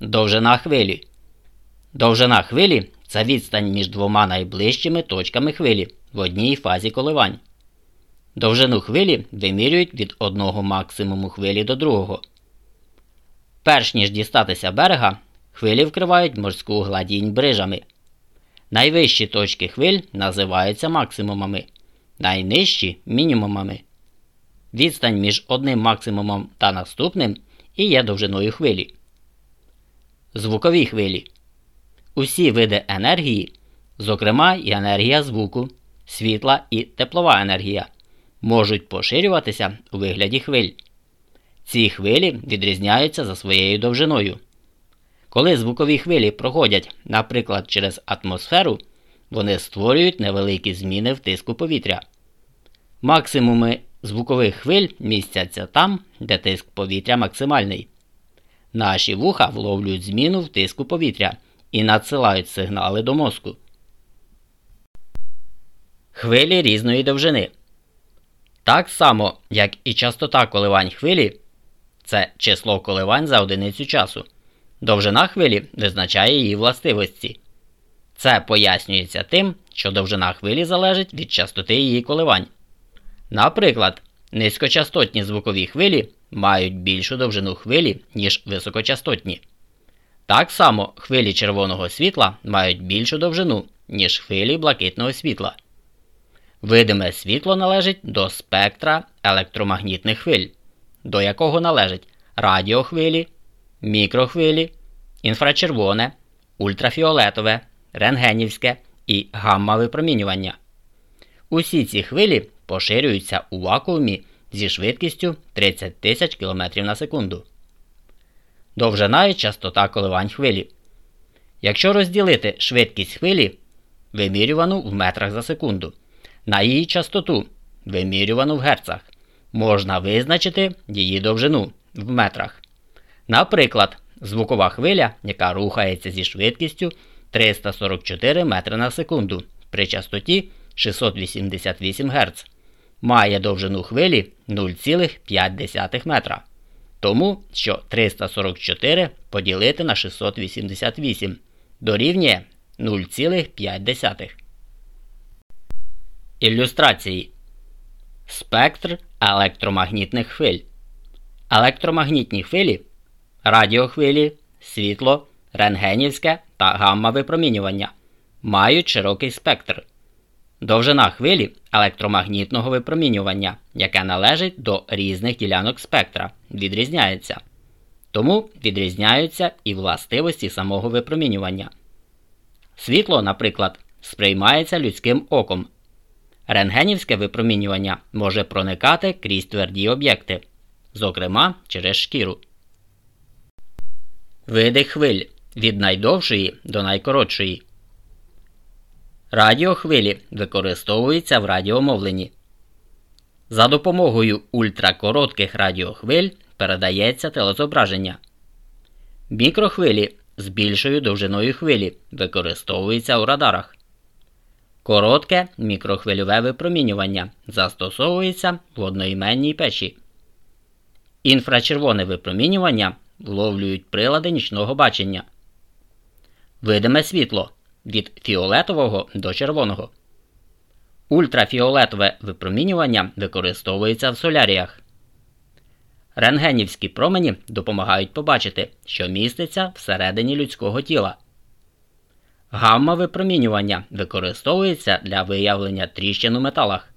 Довжина хвилі. Довжина хвилі це відстань між двома найближчими точками хвилі в одній фазі коливань. Довжину хвилі вимірюють від одного максимуму хвилі до другого. Перш ніж дістатися берега, хвилі вкривають морську гладінь брижами. Найвищі точки хвиль називаються максимумами, найнижчі мінімумами. Відстань між одним максимумом та наступним і є довжиною хвилі. Звукові хвилі. Усі види енергії, зокрема і енергія звуку, світла і теплова енергія, можуть поширюватися у вигляді хвиль. Ці хвилі відрізняються за своєю довжиною. Коли звукові хвилі проходять, наприклад, через атмосферу, вони створюють невеликі зміни в тиску повітря. Максимуми звукових хвиль містяться там, де тиск повітря максимальний. Наші вуха вловлюють зміну в тиску повітря і надсилають сигнали до мозку. Хвилі різної довжини. Так само, як і частота коливань хвилі це число коливань за одиницю часу. Довжина хвилі визначає її властивості. Це пояснюється тим, що довжина хвилі залежить від частоти її коливань. Наприклад, низькочастотні звукові хвилі мають більшу довжину хвилі, ніж високочастотні. Так само хвилі червоного світла мають більшу довжину, ніж хвилі блакитного світла. Видиме світло належить до спектра електромагнітних хвиль, до якого належать радіохвилі, мікрохвилі, інфрачервоне, ультрафіолетове, рентгенівське і гамма випромінювання. Усі ці хвилі поширюються у вакуумі зі швидкістю 30 тисяч км на секунду. Довжина і частота коливань хвилі. Якщо розділити швидкість хвилі, вимірювану в метрах за секунду, на її частоту, вимірювану в герцах, можна визначити її довжину в метрах. Наприклад, звукова хвиля, яка рухається зі швидкістю 344 метри на секунду при частоті 688 Гц, має довжину хвилі 0,5 метра. Тому що 344 поділити на 688 дорівнює 0,5. Ілюстрації Спектр електромагнітних хвиль. Електромагнітні хвилі радіохвилі, світло, рентгенівське та гамма випромінювання мають широкий спектр. Довжина хвилі електромагнітного випромінювання, яке належить до різних ділянок спектра, відрізняється. Тому відрізняються і властивості самого випромінювання. Світло, наприклад, сприймається людським оком. Рентгенівське випромінювання може проникати крізь тверді об'єкти, зокрема через шкіру. Види хвиль від найдовшої до найкоротшої. Радіохвилі використовуються в радіомовленні. За допомогою ультракоротких радіохвиль передається телезображення. Мікрохвилі з більшою довжиною хвилі використовуються у радарах. Коротке мікрохвильове випромінювання застосовується в одноіменній печі. Інфрачервоне випромінювання вловлюють прилади нічного бачення. Видиме світло від фіолетового до червоного. Ультрафіолетове випромінювання використовується в соляріях. Рентгенівські промені допомагають побачити, що міститься всередині людського тіла. Гамма випромінювання використовується для виявлення тріщин у металах.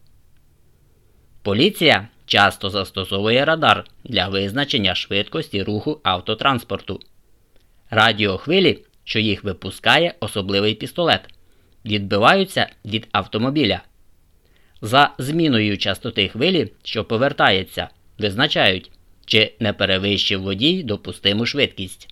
Поліція часто застосовує радар для визначення швидкості руху автотранспорту. Радіохвилі, що їх випускає особливий пістолет, відбиваються від автомобіля. За зміною частоти хвилі, що повертається, визначають, чи не перевищив водій допустиму швидкість.